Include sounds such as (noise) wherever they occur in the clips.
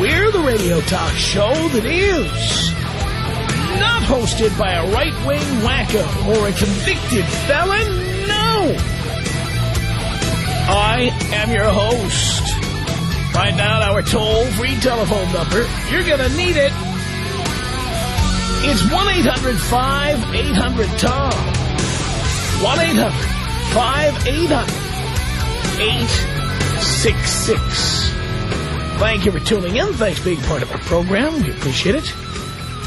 We're the radio talk show that is not hosted by a right-wing wacko or a convicted felon. No. I am your host. Find out our toll-free telephone number. You're going to need it. It's 1-800-5800-TOM. 1-800-5800-866. Thank you for tuning in. Thanks for being part of our program. We appreciate it.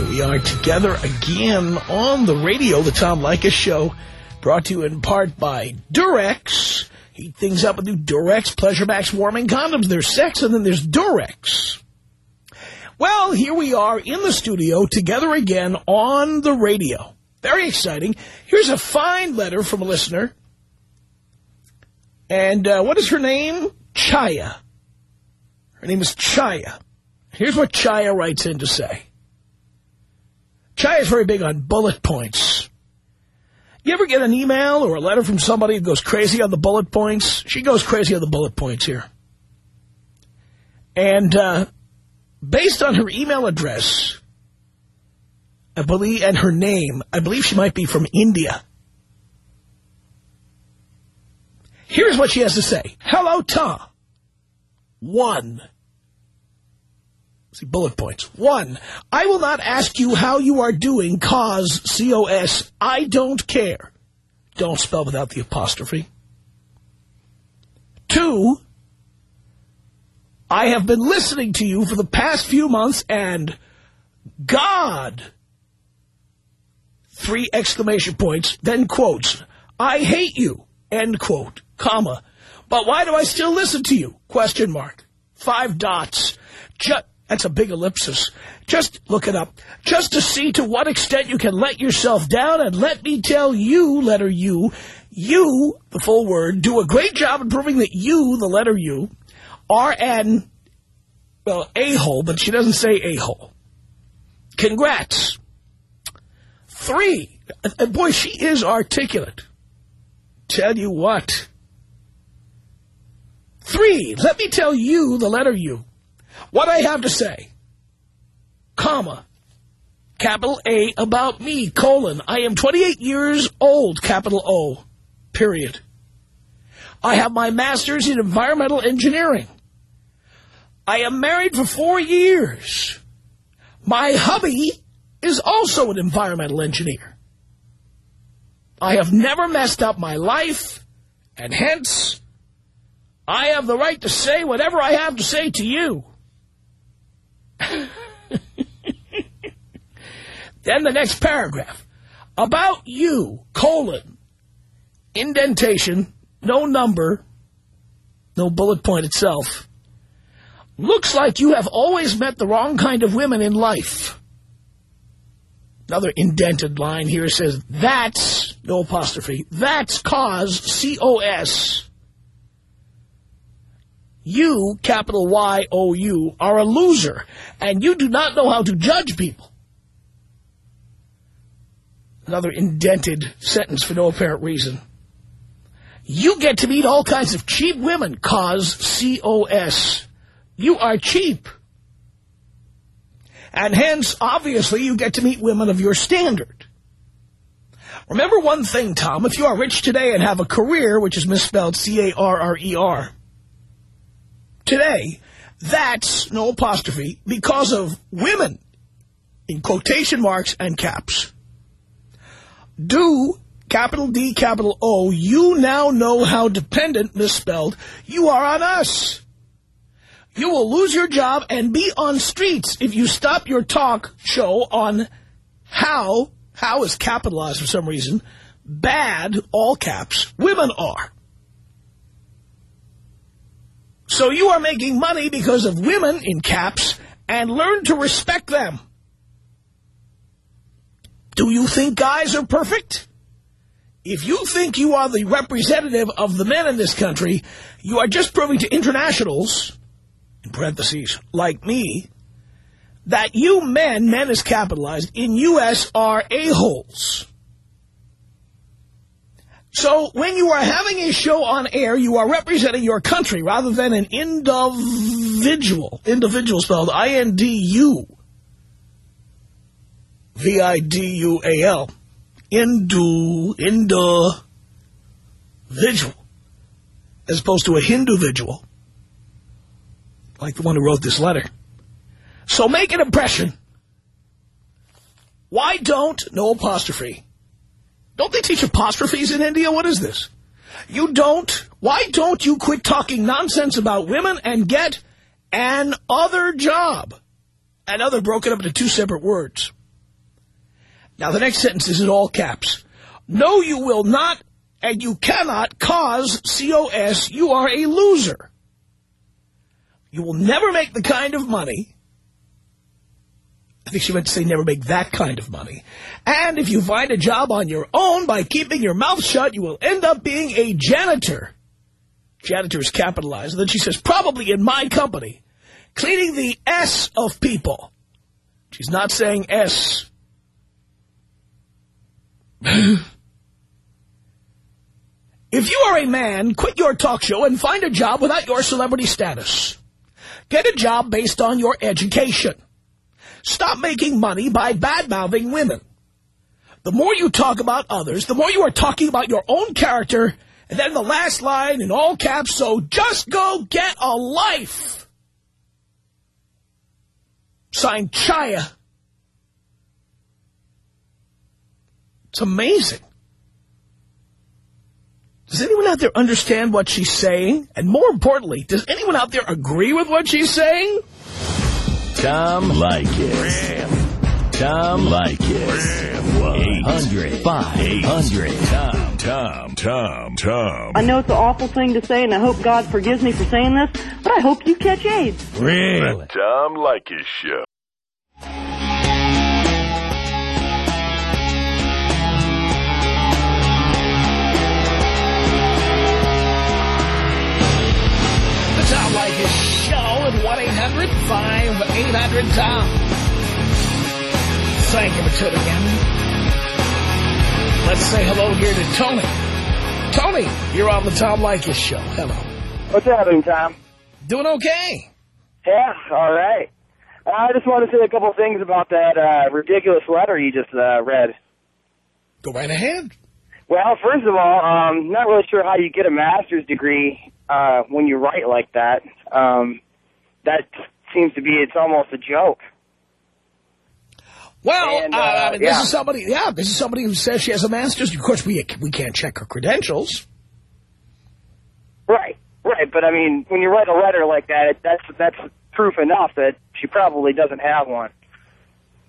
We are together again on the radio, the Tom Leykis Show, brought to you in part by Durex. Heat things up with new Durex Pleasure Max warming condoms. There's sex and then there's Durex. Well, here we are in the studio together again on the radio. Very exciting. Here's a fine letter from a listener. And uh, what is her name? Chaya. Her name is Chaya. Here's what Chaya writes in to say. Chaya is very big on bullet points. You ever get an email or a letter from somebody who goes crazy on the bullet points? She goes crazy on the bullet points here. And uh, based on her email address, I believe, and her name, I believe she might be from India. Here's what she has to say. Hello, Tom. One. See, bullet points. One, I will not ask you how you are doing, cause, C-O-S, I don't care. Don't spell without the apostrophe. Two, I have been listening to you for the past few months and God, three exclamation points, then quotes, I hate you, end quote, comma. But why do I still listen to you? Question mark. Five dots. Just, that's a big ellipsis. Just look it up. Just to see to what extent you can let yourself down. And let me tell you, letter U, you, the full word, do a great job in proving that you, the letter U, are an, well, a-hole, but she doesn't say a-hole. Congrats. Three. And boy, she is articulate. Tell you what. Three, let me tell you, the letter U, what I have to say. Comma. Capital A about me, colon. I am 28 years old, capital O, period. I have my master's in environmental engineering. I am married for four years. My hubby is also an environmental engineer. I have never messed up my life, and hence, I have the right to say whatever I have to say to you. (laughs) then the next paragraph. About you, colon, indentation, no number, no bullet point itself. Looks like you have always met the wrong kind of women in life. Another indented line here says, that's, no apostrophe, that's cause, C-O-S. You, capital Y-O-U, are a loser, and you do not know how to judge people. Another indented sentence for no apparent reason. You get to meet all kinds of cheap women, cause, C-O-S. You are cheap. And hence, obviously, you get to meet women of your standard. Remember one thing, Tom. If you are rich today and have a career, which is misspelled C-A-R-R-E-R, today, that's, no apostrophe, because of women, in quotation marks and caps. Do, capital D, capital O, you now know how dependent, misspelled, you are on us. You will lose your job and be on streets if you stop your talk show on how, how is capitalized for some reason, bad, all caps, women are. So you are making money because of women in caps and learn to respect them. Do you think guys are perfect? If you think you are the representative of the men in this country, you are just proving to internationals, in parentheses, like me, that you men, men is capitalized, in U.S. are a-holes. So when you are having a show on air, you are representing your country rather than an individual. Individual spelled I-N-D-U. V-I-D-U-A-L. Indu, individual. As opposed to a Hindu visual. Like the one who wrote this letter. So make an impression. Why don't, no apostrophe. Don't they teach apostrophes in India? What is this? You don't, why don't you quit talking nonsense about women and get an other job? Another broken up into two separate words. Now the next sentence is in all caps. No, you will not and you cannot cause COS. You are a loser. You will never make the kind of money I think she meant to say never make that kind of money. And if you find a job on your own by keeping your mouth shut, you will end up being a janitor. Janitor is capitalized. And then she says, probably in my company, cleaning the S of people. She's not saying S. if you are a man, quit your talk show and find a job without your celebrity status. Get a job based on your education. Stop making money by bad-mouthing women. The more you talk about others, the more you are talking about your own character, and then the last line in all caps, so just go get a life. Signed, Chaya. It's amazing. Does anyone out there understand what she's saying? And more importantly, does anyone out there agree with what she's saying? Tom Leykis. Tom Leykis. 800 500 Tom. Tom. Tom. Tom. I know it's an awful thing to say, and I hope God forgives me for saying this, but I hope you catch AIDS. Really? Tom Leykis Show. At 1-800-5800-TOM. Thank you for tuning in. Let's say hello here to Tony. Tony, you're on the Tom Leykis Show. Hello. What's happening, Tom? Doing okay? Yeah, all right. I just want to say a couple things about that uh, ridiculous letter you just uh, read. Go right ahead. Well, first of all, um, not really sure how you get a master's degree uh, when you write like that. Um, that seems to be, it's almost a joke. Well, And, uh, uh, I mean, this is somebody, yeah, this is somebody who says she has a master's. Of course, we we can't check her credentials. Right, right. But I mean, when you write a letter like that, it, that's that's proof enough that she probably doesn't have one.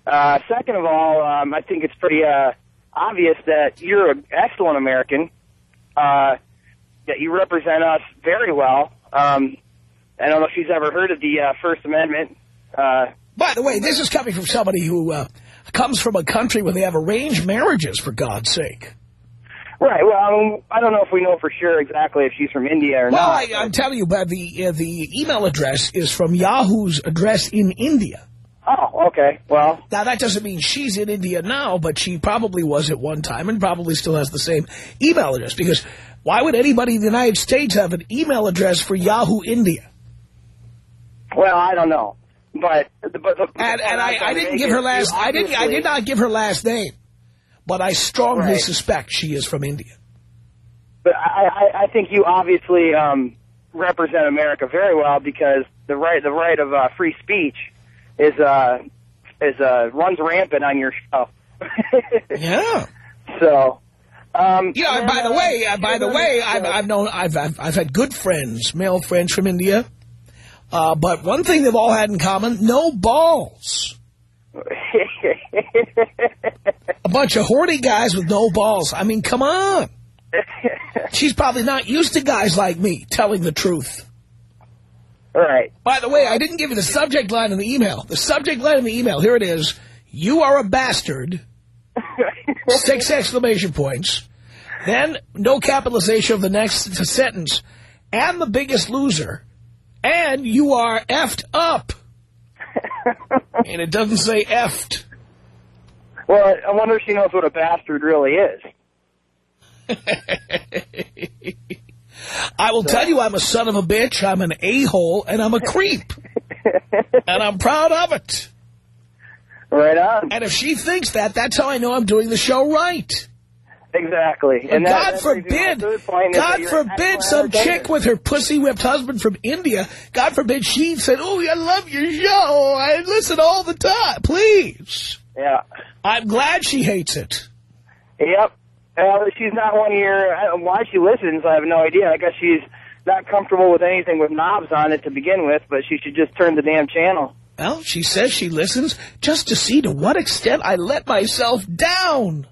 Uh, second of all, um, I think it's pretty uh, obvious that you're an excellent American. Uh, that you represent us very well. Um, I don't know if she's ever heard of the uh, First Amendment. Uh, By the way, this is coming from somebody who uh, comes from a country where they have arranged marriages, for God's sake. right. Well, I, don't know if we know for sure exactly if she's from India or Well, not. I, I'm telling you, but the uh, the email address is from Yahoo's address in India. oh, okay. Well, Now, that doesn't mean she's in India now, but she probably was at one time and probably still has the same email address. Because why would anybody in the United States have an email address for Yahoo India? Well, I don't know. But, but the, And, and I, I didn't give her last. I didn't. I did not give her last name, but I strongly Right. suspect she is from India. But I, I, I think you obviously um, represent America very well because the right the right of uh, free speech is uh, is uh, runs rampant on your show. (laughs) Yeah. So, um, You know, and by the way, uh, by the way, I've, I've known, I've, I've, I've had good friends, male friends from India. Uh, but one thing they've all had in common, no balls. (laughs) A bunch of horny guys with no balls. I mean, come on. She's probably not used to guys like me telling the truth. all right. By the way, I didn't give you the subject line in the email. The subject line in the email, here it is. You are a bastard. (laughs) six exclamation points. Then no capitalization of the next sentence. And the biggest loser. And you are effed up. (laughs) and it doesn't say effed. Well, I wonder if she knows what a bastard really is. (laughs) I will tell you I'm a son of a bitch, I'm an a-hole, and I'm a creep. (laughs) and I'm proud of it. Right on. And if she thinks that, that's how I know I'm doing the show right. Exactly. And that- God that brings me to my forbid, third point is that God forbid some chick with her pussy-whipped husband from India, God forbid she said, oh, I love your show, I listen all the time, please. Yeah. I'm glad she hates it. Yep. Well, she's not one of your. Why she listens, I have no idea. I guess she's not comfortable with anything with knobs on it to begin with, but she should just turn the damn channel. Well, she says she listens just to see to what extent I let myself down.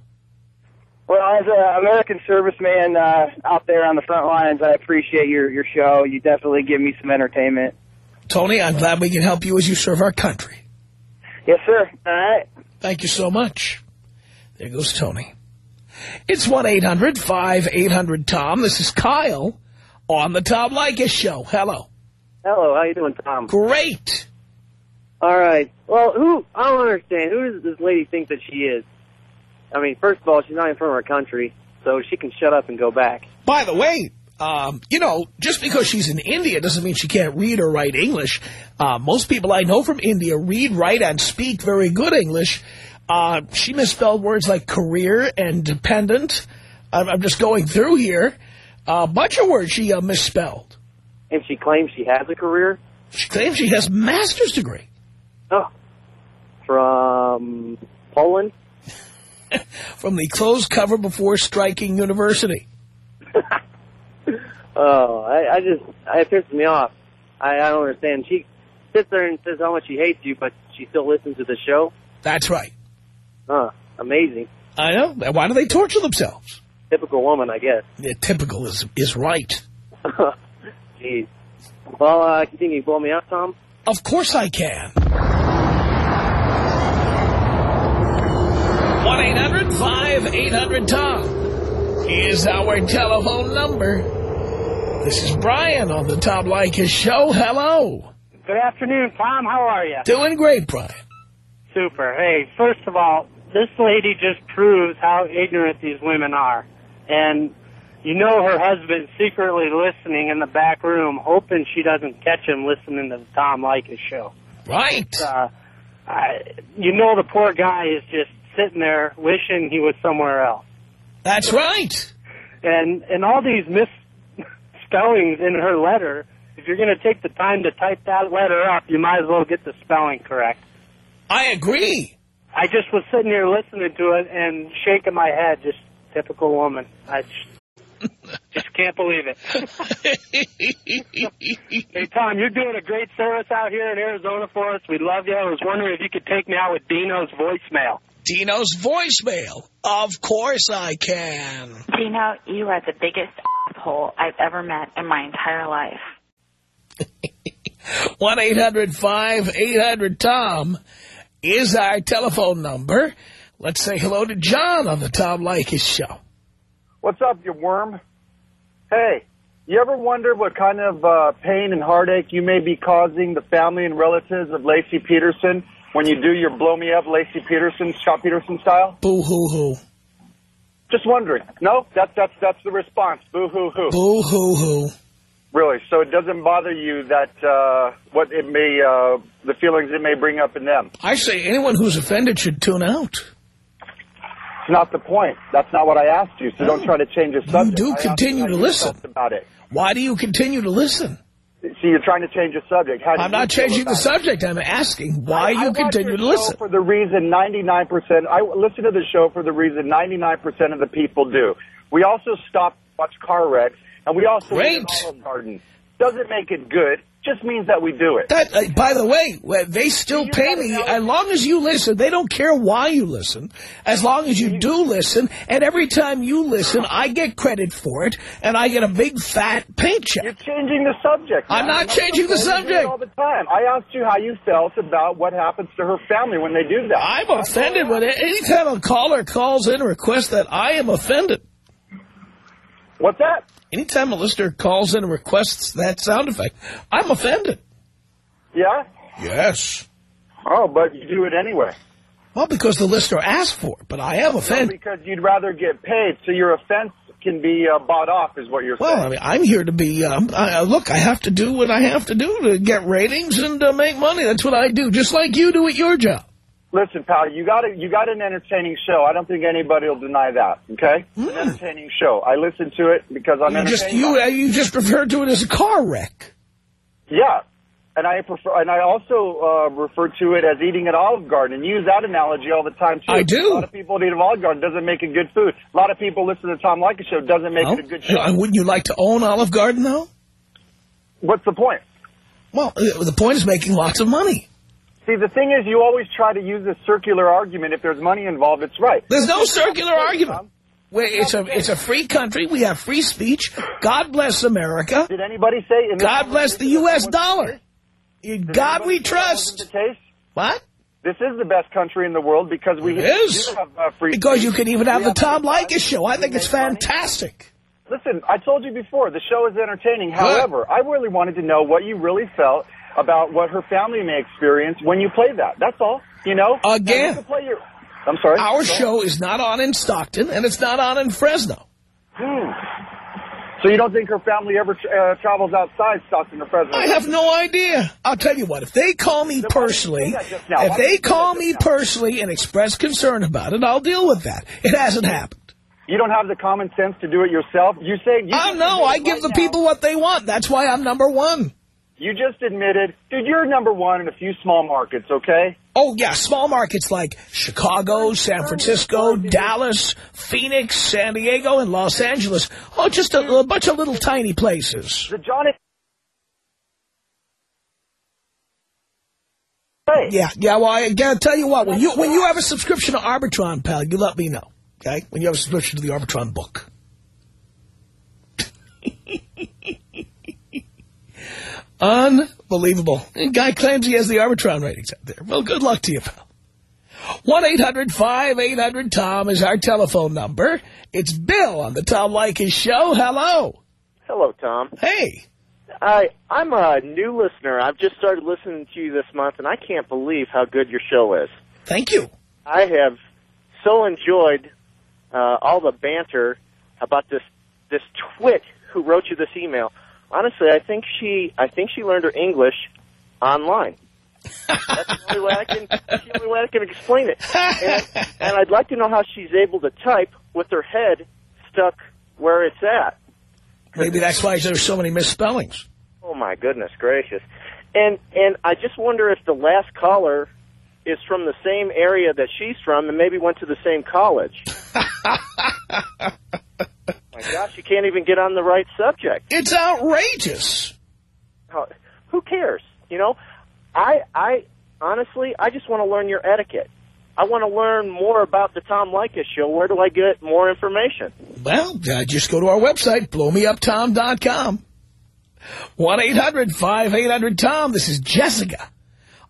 Well, as an American serviceman uh, out there on the front lines, I appreciate your your show. You definitely give me some entertainment. Tony, I'm glad we can help you as you serve our country. Yes, sir. All right. Thank you so much. There goes Tony. It's 1-800-5800-TOM. This is Kyle on the Tom Leykis Show. Hello. Hello, how you doing, Tom? Great. All right. Well, who? I don't understand. Who does this lady think that she is? I mean, first of all, she's not even from our country, so she can shut up and go back. By the way, um, you know, just because she's in India doesn't mean she can't read or write English. Uh, most people I know from India read, write, and speak very good English. Uh, she misspelled words like career and dependent. I'm, I'm just going through here. A bunch of words she uh, misspelled. And she claims she has a career. She claims she has a master's degree. Oh, from Poland. (laughs) from the closed cover before striking university. (laughs) Oh, I, I just, it pisses me off. I, I don't understand. She sits there and says how much she hates you, but she still listens to the show. That's right. Huh? Amazing. I know. Why do they torture themselves? Typical woman, I guess. Yeah, typical is is right. (laughs) Jeez. Well, uh, you think you can blow me up, Tom? Of course I can. 1-800-5800-TOM is our telephone number. This is Brian on the Tom Leykis Show. Hello. Good afternoon, Tom. How are you? Doing great, Brian. Super. Hey, first of all, this lady just proves how ignorant these women are. And you know her husband's secretly listening in the back room, hoping she doesn't catch him listening to the Tom Leykis show. Right. Uh, I, you know the poor guy is just sitting there wishing he was somewhere else. That's right. And and all these misspellings in her letter, if you're going to take the time to type that letter up, you might as well get the spelling correct. I agree. I just was sitting here listening to it and shaking my head, just typical woman. I just, just can't believe it. (laughs) hey, Tom, you're doing a great service out here in Arizona for us. We love you. I was wondering if you could take me out with Dino's voicemail. Dino's voicemail. Of course I can. Dino, you are the biggest asshole I've ever met in my entire life. (laughs) 1-800-5800-TOM is our telephone number. Let's say hello to John on the Tom Leykis Show. What's up, you worm? Hey, you ever wonder what kind of uh, pain and heartache you may be causing the family and relatives of Laci Peterson when you do your blow me up Laci Peterson, Scott Peterson style? Boo hoo hoo. Just wondering. No, that's that's that's the response. Boo hoo hoo. Boo hoo hoo. Really? So it doesn't bother you that uh, what it may uh, the feelings it may bring up in them. I say anyone who's offended should tune out. It's not the point. That's not what I asked you. So don't try to change the subject. You do continue to listen. about it. Why do you continue to listen? See, you're trying to change the subject. How do I'm you not changing the subject. I'm asking why I you watch continue to listen. For the reason 99%, I listen to the show for the reason 99% of the people do. We also stop, watch car wrecks, and we also Great. Garden. Doesn't make it good. Just means that we do it. That, uh, by the way, they still pay me. As long as you listen, they don't care why you listen. As long as you do listen, and every time you listen, I get credit for it, and I get a big fat paycheck. You're changing the subject. I'm not changing the You do it subject. all the time. I asked you how you felt about what happens to her family when they do that. I'm offended it. Anytime a caller calls in and requests that, I am offended. What's that? Anytime a listener calls in and requests that sound effect, I'm offended. Yeah? Yes. Oh, but you do it anyway. Well, because the listener asked for it, but I am offended. Because you'd rather get paid, so your offense can be uh, bought off, is what you're saying. Well, I mean, I'm here to be, um, I, uh, look, I have to do what I have to do to get ratings and uh, make money. That's what I do, just like you do at your job. Listen, pal, you got a, you got an entertaining show. I don't think anybody will deny that. Okay, Hmm. an entertaining show. I listen to it because I'm You just, you, uh, you just referred to it as a car wreck. Yeah, and I prefer, and I also uh, refer to it as eating at Olive Garden, and use that analogy all the time too. I do. A lot of people eat at Olive Garden doesn't make it good food. A lot of people listen to Tom Leykis show doesn't make it a good show. Uh, wouldn't you like to own Olive Garden, though? What's the point? Well, uh, the point is making lots of money. See, the thing is, you always try to use a circular argument. If there's money involved, it's right. There's no circular argument. It's a it's a free country. We have free speech. God bless America. Did anybody say? God bless the U.S. dollar. In God we trust. What? This is the best country in the world because we is. have uh, free Because you can even have We the Tom Leykis show. I think it's money. fantastic. Listen, I told you before, the show is entertaining. However, I really wanted to know what you really felt about what her family may experience when you play that. That's all. You know? Again. You play your... I'm sorry? Our show is not on in Stockton, and it's not on in Fresno. Hmm. (sighs) So you don't think her family ever uh, travels outside Stockton or Fresno? I have no idea. I'll tell you what, if they call me personally, just now? if they did you say call me personally and express concern about it, I'll deal with that. It hasn't happened. You don't have the common sense to do it yourself? You say... You Oh, just no, I give right the now- people what they want. That's why I'm number one. You just admitted... Dude, you're number one in a few small markets, okay? Oh, yeah, small markets like Chicago, San Francisco, Dallas, Phoenix, San Diego, and Los Angeles. Oh, just a, a bunch of little tiny places. The John... Hey. Yeah, yeah, well, I gotta tell you what, when you, when you have a subscription to Arbitron, pal, you let me know, okay? When you have a subscription to the Arbitron book. Unbelievable. And guy claims he has the Arbitron ratings out there. Well, good luck to you, pal. 1-800-5800-TOM is our telephone number. It's Bill on the Tom Leykis Show. Hello. Hello, Tom. Hey. I I'm a new listener. I've just started listening to you this month, and I can't believe how good your show is. Thank you. I have so enjoyed uh, all the banter about this this twit who wrote you this email. Honestly, I think she I think she learned her English online. That's the only way I can that's the only way I can explain it. And, and I'd like to know how she's able to type with her head stuck where it's at. Maybe that's why there's so many misspellings. Oh my goodness gracious. And and I just wonder if the last caller is from the same area that she's from and maybe went to the same college. (laughs) my gosh, you can't even get on the right subject. It's outrageous. How, who cares? You know, I I honestly I just want to learn your etiquette. I want to learn more about the Tom Leykis show. Where do I get more information? Well, uh, just go to our website, blowmeuptom.com. 1-800-5800-TOM. This is Jessica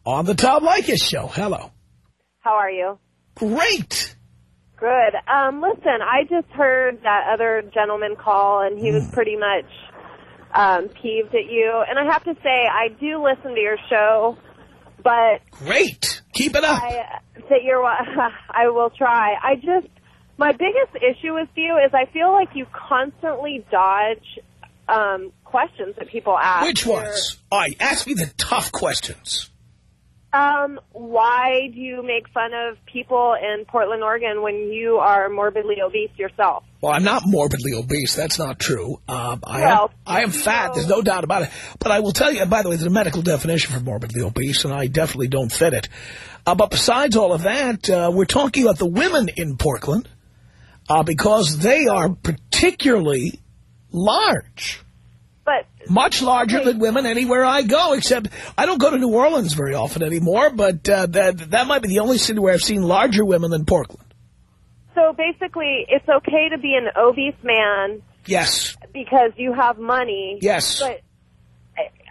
on the Tom Leykis Show. Hello. How are you? Great. Good. Um, listen, I just heard that other gentleman call, and he was pretty much um, peeved at you. And I have to say, I do listen to your show, but Great. Keep it up. I, that you're, (laughs) I will try. I just, my biggest issue with you is I feel like you constantly dodge um, questions that people ask. Which ones? All right, ask me the tough questions. Um, why do you make fun of people in Portland, Oregon when you are morbidly obese yourself? Well, I'm not morbidly obese. That's not true. Um, I, Well, am, I am fat. There's no doubt about it. But I will tell you, by the way, there's a medical definition for morbidly obese, and I definitely don't fit it. Uh, but besides all of that, uh, we're talking about the women in Portland uh, because they are particularly large. But Much larger than women anywhere I go, except I don't go to New Orleans very often anymore, but uh, that, that might be the only city where I've seen larger women than Portland. So basically, it's okay to be an obese man Yes. because you have money. Yes. But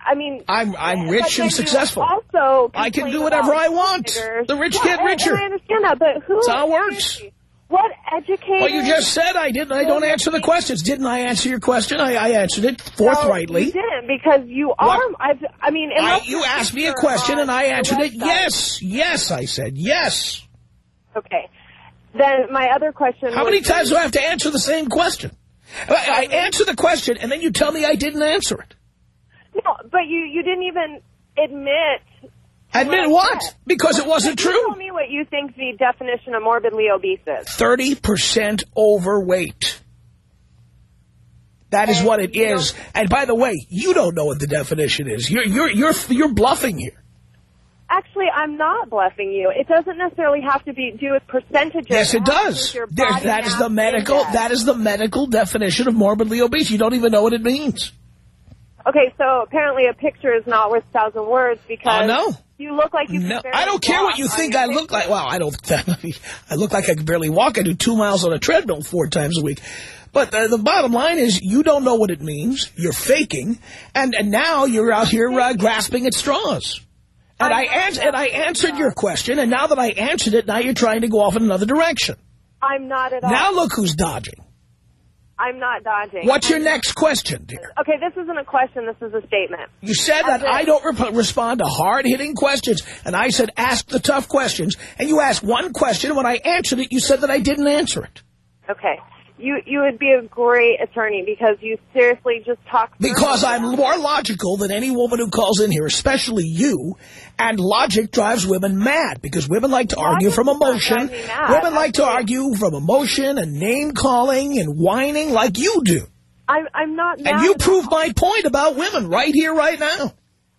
I- mean, I'm I'm rich and successful. Also, I can do whatever I want. figures. The rich Yeah, get richer. I understand that, but who? That's how it works. seriously, What educated? Well, you just said I didn't. I don't answer the questions. Didn't I answer your question? I, I answered it forthrightly. No, you didn't because you are. I've, I mean, I, you asked me a question and I answered it. Yes, yes, I said yes. Okay. Then my other question. How many times do I have to answer the same question? I, I answer the question and then you tell me I didn't answer it. No, but you you didn't even admit. Admit I what? said. Because it wasn't true. Tell me what you think the definition of morbidly obese is. 30% overweight. That is what it is. And by the way, you don't know what the definition is. You're you're you're you're bluffing here. Actually, I'm not bluffing you. It doesn't necessarily have to be do with percentages. Yes, it do does. That is the medical. That is the medical definition of morbidly obese. You don't even know what it means. Okay, so apparently a picture is not worth a thousand words because Oh, no. you look like you. No, I don't care what you think I look like. Well, I don't. (laughs) I look like I can barely walk. I do two miles on a treadmill four times a week. But uh, the bottom line is, you don't know what it means. You're faking, and and now you're out here uh, grasping at straws. And I ans- and I answered your question, and now that I answered it, now you're trying to go off in another direction. I'm not at all. Now look who's dodging. I'm not dodging. What's your next question, dear? Okay, this isn't a question. This is a statement. You said that I don't rep- respond to hard-hitting questions, and I said ask the tough questions, and you asked one question, and when I answered it, you said that I didn't answer it. Okay. You you would be a great attorney because you seriously just talk. Because. I'm more logical than any woman who calls in here, especially you, and logic drives women mad, because women like to argue from emotion. Women like to argue from emotion and name-calling and whining like you do. I'm I'm not. Mad And you prove my point about women right here, right now.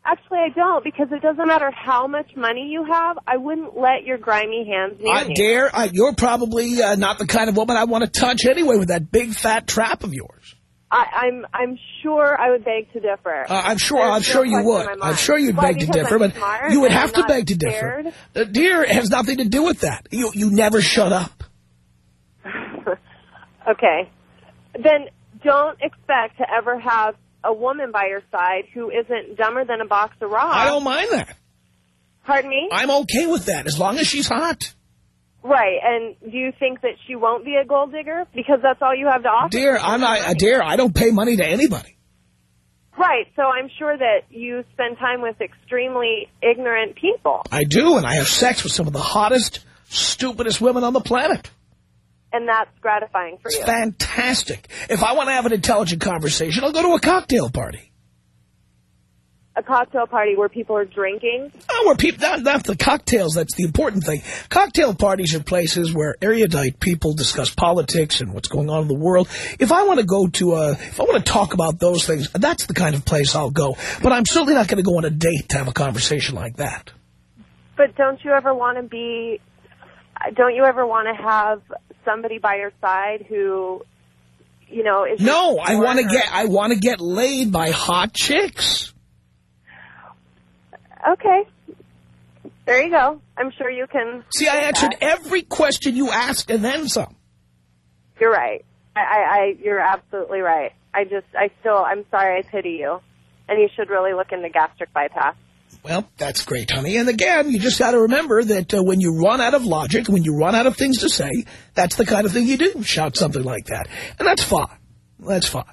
Actually, I don't because it doesn't matter how much money you have. I wouldn't let your grimy hands near I me. dare. I, you're probably uh, not the kind of woman I want to touch anyway with that big fat trap of yours. I, I'm I'm sure I would beg to differ. Uh, I'm sure. There's I'm sure you would. I'm sure you'd Why, beg to differ, I'm but you would have to beg to scared? differ. Uh, dear has nothing to do with that. You you never shut up. (laughs) Okay. Then don't expect to ever have a woman by your side who isn't dumber than a box of rocks. I don't mind that. Pardon me? I'm okay with that as long as she's hot. Right. And do you think that she won't be a gold digger because that's all you have to offer? Dear, I'm not. Uh, dear, I don't pay money to anybody. Right. So I'm sure that you spend time with extremely ignorant people. I do, and I have sex with some of the hottest, stupidest women on the planet. And that's gratifying for It's you. fantastic. If I want to have an intelligent conversation, I'll go to a cocktail party. A cocktail party where people are drinking. Oh, where people, not, not the cocktails, that's the important thing. Cocktail parties are places where erudite people discuss politics and what's going on in the world. If I want to go to a, if I want to talk about those things, that's the kind of place I'll go. But I'm certainly not going to go on a date to have a conversation like that. But don't you ever want to be, don't you ever want to have somebody by your side who, you know, is... No, I want to get, I want to get laid by hot chicks. Okay. There you go. I'm sure you can... See, I answered that. every question you asked and then some. You're right. I, I, I, you're absolutely right. I just, I still, I'm sorry I pity you. And you should really look into gastric bypass. Well, that's great, honey. And again, you just got to remember that uh, when you run out of logic, when you run out of things to say, that's the kind of thing you do. Shout something like that. And that's fine. That's fine.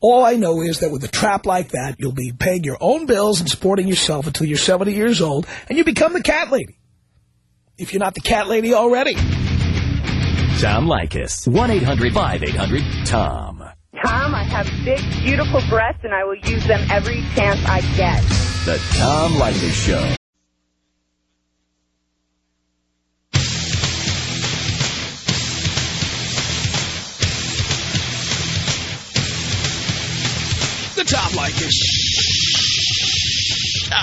All I know is that with a trap like that, you'll be paying your own bills and supporting yourself until you're 70 years old, and you become the cat lady. If you're not the cat lady already. Tom Leykis. 1-800-5800-TOM. Tom, I have big, beautiful breasts, and I will use them every chance I get. The Tom Leykis Show. The Tom Leykis Show.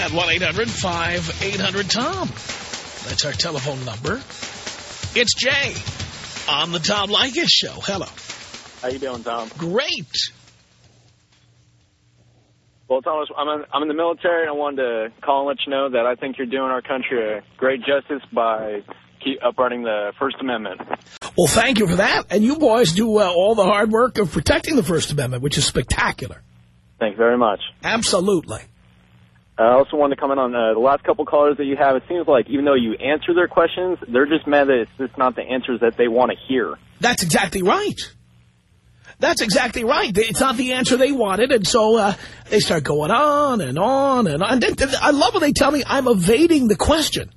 At 1-800-5800-TOM. That's our telephone number. It's Jay on the Tom Leykis Show. Hello. How you doing, Tom? Great. Well, Thomas, I'm in, I'm in the military, and I wanted to call and let you know that I think you're doing our country a great justice by keep uprunning the First Amendment. Well, thank you for that. And you boys do uh, all the hard work of protecting the First Amendment, which is spectacular. Thank you very much. Absolutely. I also wanted to comment on uh, the last couple callers that you have. It seems like even though you answer their questions, they're just mad that it's just not the answers that they want to hear. That's exactly right. That's exactly right. It's not the answer they wanted, and so uh, they start going on and on and on. And I love when they tell me I'm evading the question.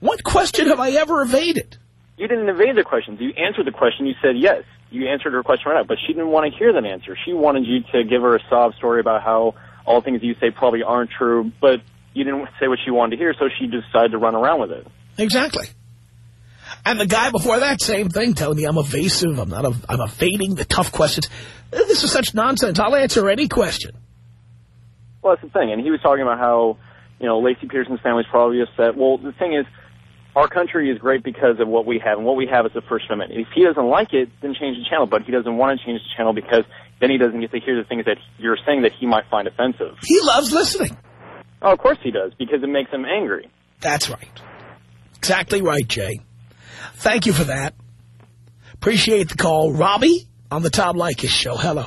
What question have I ever evaded? You didn't evade the questions. You answered the question. You said yes. You answered her question right out, but she didn't want to hear that answer. She wanted you to give her a sob story about how all things you say probably aren't true, but you didn't say what she wanted to hear, so she decided to run around with it. Exactly. And the guy before that, same thing, telling me I'm evasive, I'm not, a, I'm evading the tough questions. This is such nonsense. I'll answer any question. Well, that's the thing. And he was talking about how, you know, Laci Peterson's family's probably upset. Well, the thing is, our country is great because of what we have, and what we have is the First Amendment. If he doesn't like it, then change the channel. But he doesn't want to change the channel because then he doesn't get to hear the things that you're saying that he might find offensive. He loves listening. Oh, of course he does, because it makes him angry. That's right. Exactly right, Jay. Thank you for that. Appreciate the call. Robbie on the Tom Leykis show. Hello.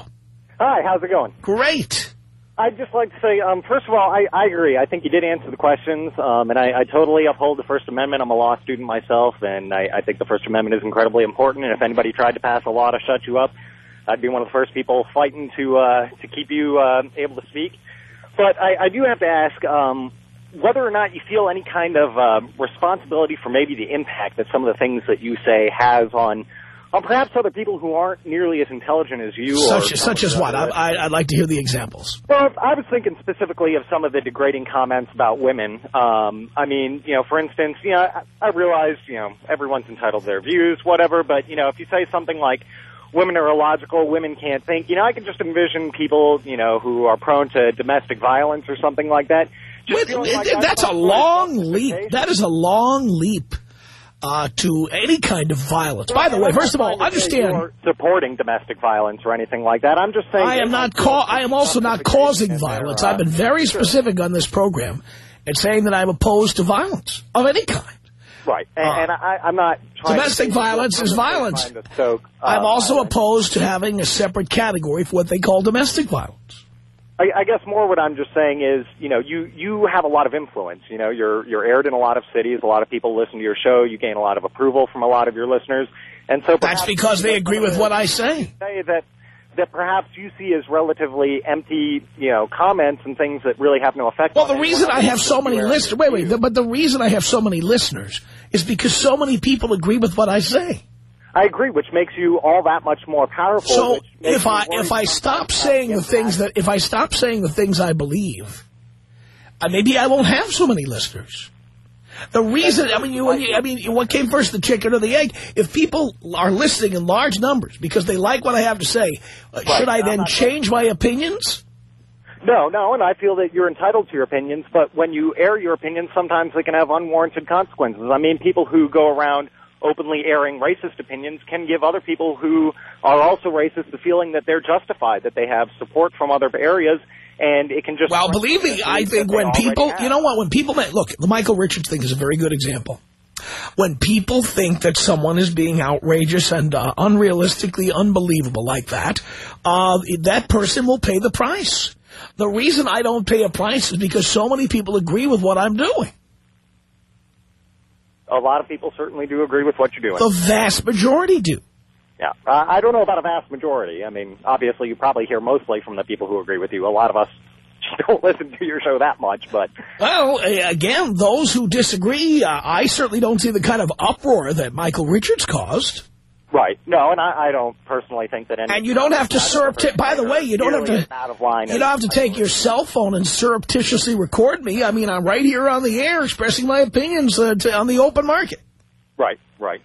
Hi, how's it going? Great. I'd just like to say, um, first of all, I, I agree. I think you did answer the questions, um, and I, I totally uphold the First Amendment. I'm a law student myself, and I, I think the First Amendment is incredibly important. And if anybody tried to pass a law to shut you up, I'd be one of the first people fighting to uh, to keep you uh, able to speak. But I, I do have to ask um, whether or not you feel any kind of uh, responsibility for maybe the impact that some of the things that you say has on on perhaps other people who aren't nearly as intelligent as you. Such, or such as what? I, I, I'd like to hear the examples. Well, I was thinking specifically of some of the degrading comments about women. Um, I mean, you know, for instance, you know, I, I realize, you know, everyone's entitled to their views, whatever, but, you know, if you say something like, women are illogical, women can't think, you know, I can just envision people, you know, who are prone to domestic violence or something like that. Feeling like that's a long leap. That is a long leap uh, to any kind of violence. By the way, first of all, understand. Supporting domestic violence or anything like that. I'm just saying. I am not. Ca I am also not causing violence. I've been very specific on this program in saying that I'm opposed to violence of any kind. Right, and, Uh, and I, I'm not. trying Domestic violence is violence. stoke, uh, I'm also opposed to having a separate category for what they call domestic violence. I, I guess more what I'm just saying is, you know, you you have a lot of influence. You know, you're you're aired in a lot of cities. A lot of people listen to your show. You gain a lot of approval from a lot of your listeners, and so That's because they agree with what I say. say that that perhaps you see as relatively empty, you know, comments and things that really have no effect. Well, on the reason I have so many listeners, wait, wait, but the reason I have so many listeners is because so many people agree with what I say. I agree, which makes you all that much more powerful. So if I if I stop saying the things that if I stop saying the things I believe, uh, maybe I won't have so many listeners. The reason, I mean, you, I mean, what came first, the chicken or the egg? If people are listening in large numbers because they like what I have to say, uh, Right. should I then change my opinions? No, no, and I feel that you're entitled to your opinions, but when you air your opinions, sometimes they can have unwarranted consequences. I mean, people who go around openly airing racist opinions can give other people who are also racist the feeling that they're justified, that they have support from other areas, and it can just... Well, believe me, I think when people, you know what, when people, look, the Michael Richards thing is a very good example. When people think that someone is being outrageous and uh, unrealistically unbelievable like that, uh, that person will pay the price. The reason I don't pay a price is because so many people agree with what I'm doing. A lot of people certainly do agree with what you're doing. The vast majority do. Yeah, uh, I don't know about a vast majority. I mean, obviously, you probably hear mostly from the people who agree with you. A lot of us (laughs) don't listen to your show that much, but Well, uh, again, those who disagree, uh, I certainly don't see the kind of uproar that Michael Richards caused. right. No, and I, I don't personally think that any. And you don't have to surreptitious. By the way, you don't have to. out of line. You don't have to take your cell phone and surreptitiously record me. I mean, I'm right here on the air expressing my opinions uh, to, on the open market. Right, right.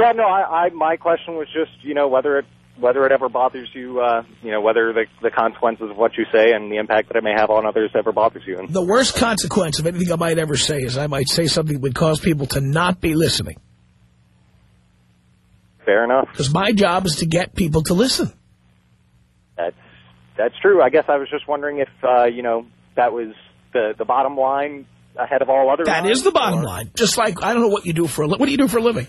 Yeah, no. I, I my question was just, you know, whether it whether it ever bothers you, uh, you know, whether the the consequences of what you say and the impact that it may have on others ever bothers you. The worst consequence of anything I might ever say is I might say something that would cause people to not be listening. Fair enough. Because my job is to get people to listen. That's that's true. I guess I was just wondering if uh, you know that was the the bottom line ahead of all other. That lines, is the bottom or- line. Just like, I don't know what you do for a li- What do you do for a living?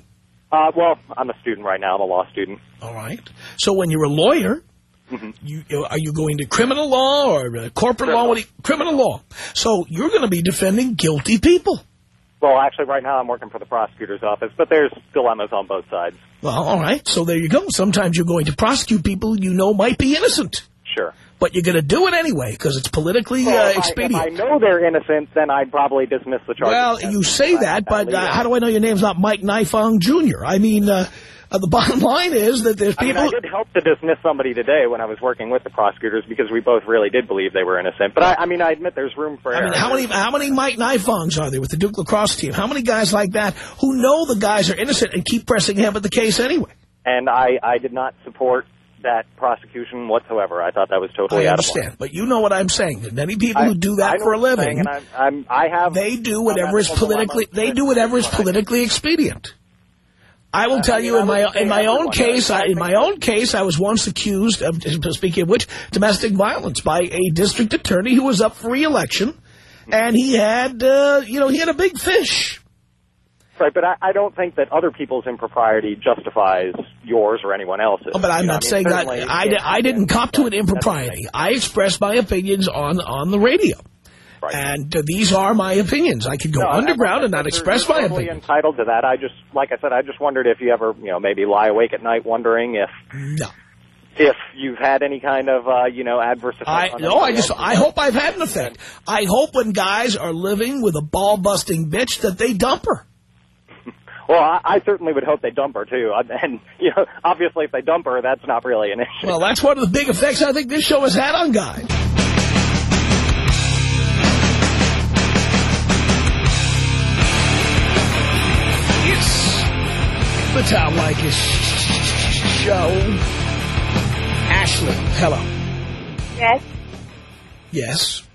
Uh, well, I'm a student right now. I'm a law student. All right. So when you're a lawyer, Mm-hmm. you, you- are you going to criminal law or uh, corporate law? What you- criminal law. So you're going to be defending guilty people. Well, actually, right now I'm working for the prosecutor's office, but there's dilemmas on both sides. Well, all right. So there you go. Sometimes you're going to prosecute people you know might be innocent. Sure. But you're going to do it anyway because it's politically Well, uh, if I- expedient. If I know they're innocent, then I'd probably dismiss the charges. Well, you say that, but uh, how do I know your name's not Mike Nifong Jr.? I mean, uh, uh, the (laughs) bottom line is that there's I mean, people... I did help to dismiss somebody today when I was working with the prosecutors because we both really did believe they were innocent. But I, I mean, I admit there's room for I error. mean, how many how many Mike Nifongs are there with the Duke lacrosse team? How many guys like that who know the guys are innocent and keep pressing him with the case anyway? And I, I did not support that prosecution whatsoever. I thought that was totally I out of line. understand, but you know what I'm saying. Many people who do that for a living, and I'm, I'm, I have. they do whatever is politically they do whatever is politically expedient. I will tell you in my in my own case. I, in my own case, I was once accused of speaking of which domestic violence by a district attorney who was up for re-election, and he had uh, you know he had a big fish. Right, but I, I don't think that other people's impropriety justifies yours or anyone else's. Oh, but I'm You know, not I mean, saying that. I, I didn't cop to an impropriety. I expressed my opinions on, on the radio. Right. And uh, these are my opinions. I could go No, underground and not express my totally opinion. entitled to that. I just, like I said, I just wondered if you ever, you know, maybe lie awake at night wondering if No. if you've had any kind of, uh, you know, adverse effect. I no, I just. I hope I've had an effect. I hope when guys are living with a ball busting bitch that they dump her. Well, I, I certainly would hope they dump her too, and (laughs) you know, obviously, if they dump her, that's not really an issue. Well, that's one of the big effects I think this show has had on guys. It's the Tom Leykis show. Ashley, hello. Yes. Yes.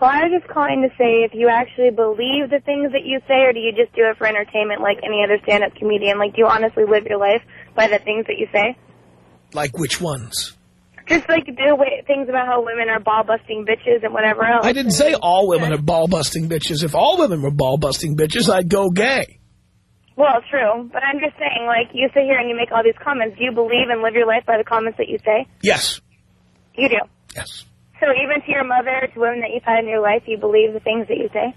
Well, I was just calling to say if you actually believe the things that you say, or do you just do it for entertainment like any other stand-up comedian? Like, do you honestly live your life by the things that you say? Like which ones? Just like do things about how women are ball-busting bitches and whatever else. I didn't say all women are ball-busting bitches. If all women were ball-busting bitches, I'd go gay. Well, true, but I'm just saying, like, you sit here and you make all these comments. Do you believe and live your life by the comments that you say? Yes. You do. Yes. So even to your mother, to women that you've had in your life, you believe the things that you say?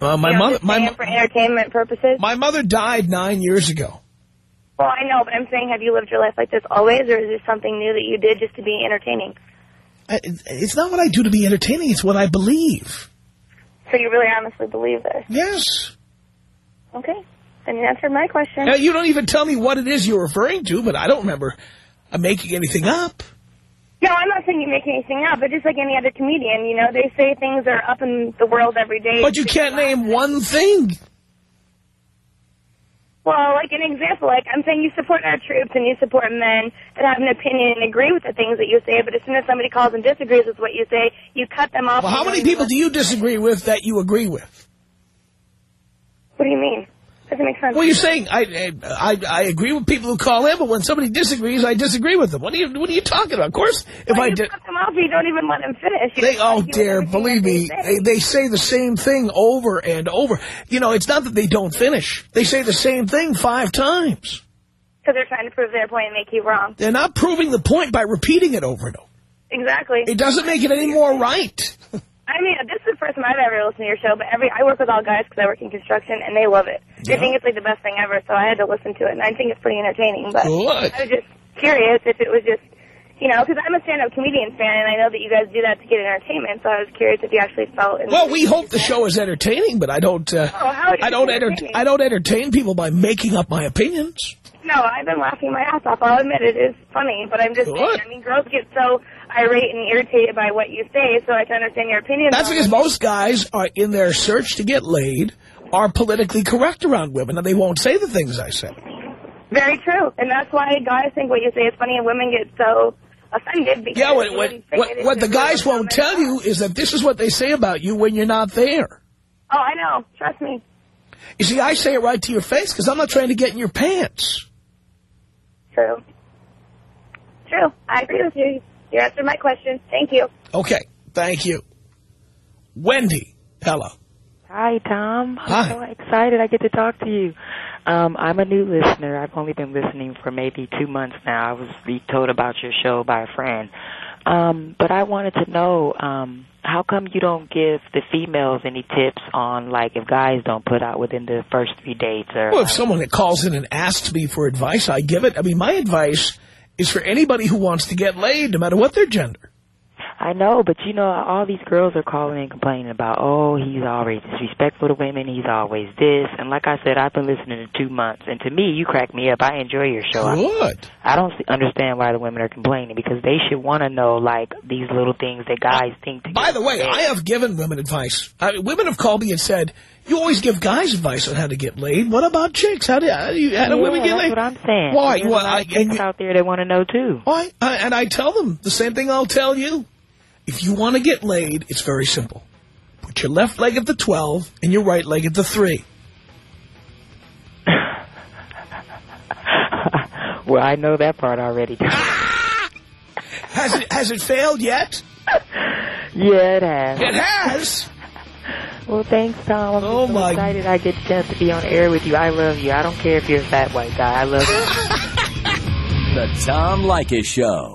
Uh, my you mother, my for entertainment purposes? my mother died nine years ago. Well, I know, but I'm saying, have you lived your life like this always, or is this something new that you did just to be entertaining? I- It's not what I do to be entertaining. It's what I believe. So you really honestly believe this? Yes. Okay. Then you answered my question. Now, you don't even tell me what it is you're referring to, but I don't remember making anything up. No, I'm not saying you make anything up, but just like any other comedian, you know, they say things are up in the world every day. But you can't name one thing. Well, like an example, like I'm saying you support our troops and you support men that have an opinion and agree with the things that you say, but as soon as somebody calls and disagrees with what you say, you cut them off. Well, how many people do you disagree with that you agree with? What do you mean? Doesn't make sense. Well, you're saying I, I I agree with people who call in, but when somebody disagrees, I disagree with them. What are you What are you talking about? Of course, if Well, I did, cut them off, you don't even let them finish. You they oh dear, believe me, they they, say. they say the same thing over and over. You know, it's not that they don't finish; they say the same thing five times. Because they're trying to prove their point and make you wrong. They're not proving the point by repeating it over and over. Exactly. It doesn't make it any more right. I mean, this is the first time I've ever listened to your show, but every I work with all guys because I work in construction, and they love it. They think it's like the best thing ever, so I had to listen to it, and I think it's pretty entertaining. But Good. I was just curious if it was just, you know, because I'm a stand-up comedian fan, and I know that you guys do that to get entertainment, so I was curious if you actually felt. Well, we hope the show is entertaining, but I don't. Uh, Oh, I don't it enter? I don't entertain people by making up my opinions. No, I've been laughing my ass off. I'll admit it is funny, but I'm just saying. Good. I mean, girls get so irate and irritated by what you say, so I can understand your opinion. That's because it. most guys are in their search to get laid are politically correct around women, and they won't say the things I say. Very true, and that's why guys think what you say is funny, and women get so offended because Yeah, what, what, what, what the guys won't tell you is that this is what they say about you when you're not there. Oh, I know. Trust me. You see, I say it right to your face because I'm not trying to get in your pants. True. True. I agree with you. You answered my question. Thank you. Okay, thank you. Wendy, hello. Hi, Tom. I'm Hi. so excited I get to talk to you. Um, I'm a new listener. I've only been listening for maybe two months now. I was re- told about your show by a friend. Um, but I wanted to know, um, how come you don't give the females any tips on, like, if guys don't put out within the first three dates or... Well, if someone calls in and asks me for advice, I give it. I mean, my advice is for anybody who wants to get laid, no matter what their gender. I know, but you know, all these girls are calling and complaining about, oh, he's always disrespectful to women, he's always this. And like I said, I've been listening to two months, and to me, you crack me up. I enjoy your show. I- Good. I don't understand why the women are complaining because they should want to know, like, these little things that guys think to By the way, I have given women advice. I mean, women have called me and said, you always give guys advice on how to get laid. What about chicks? How do, how do, you, how do yeah, women get that's laid? what I'm saying. Why? There's Well, I- chicks out there that want to know, too. Why? I, and I tell them the same thing I'll tell you. If you want to get laid, it's very simple. Put your left leg at the 12 and your right leg at the 3. (laughs) Well, I know that part already. Ah! Has it, has it failed yet? (laughs) yeah, it has. It has? Well, thanks, Tom. I'm Oh, so my- excited I get the chance to be on air with you. I love you. I don't care if you're a fat white guy. I love you. (laughs) The Tom Leykis Show.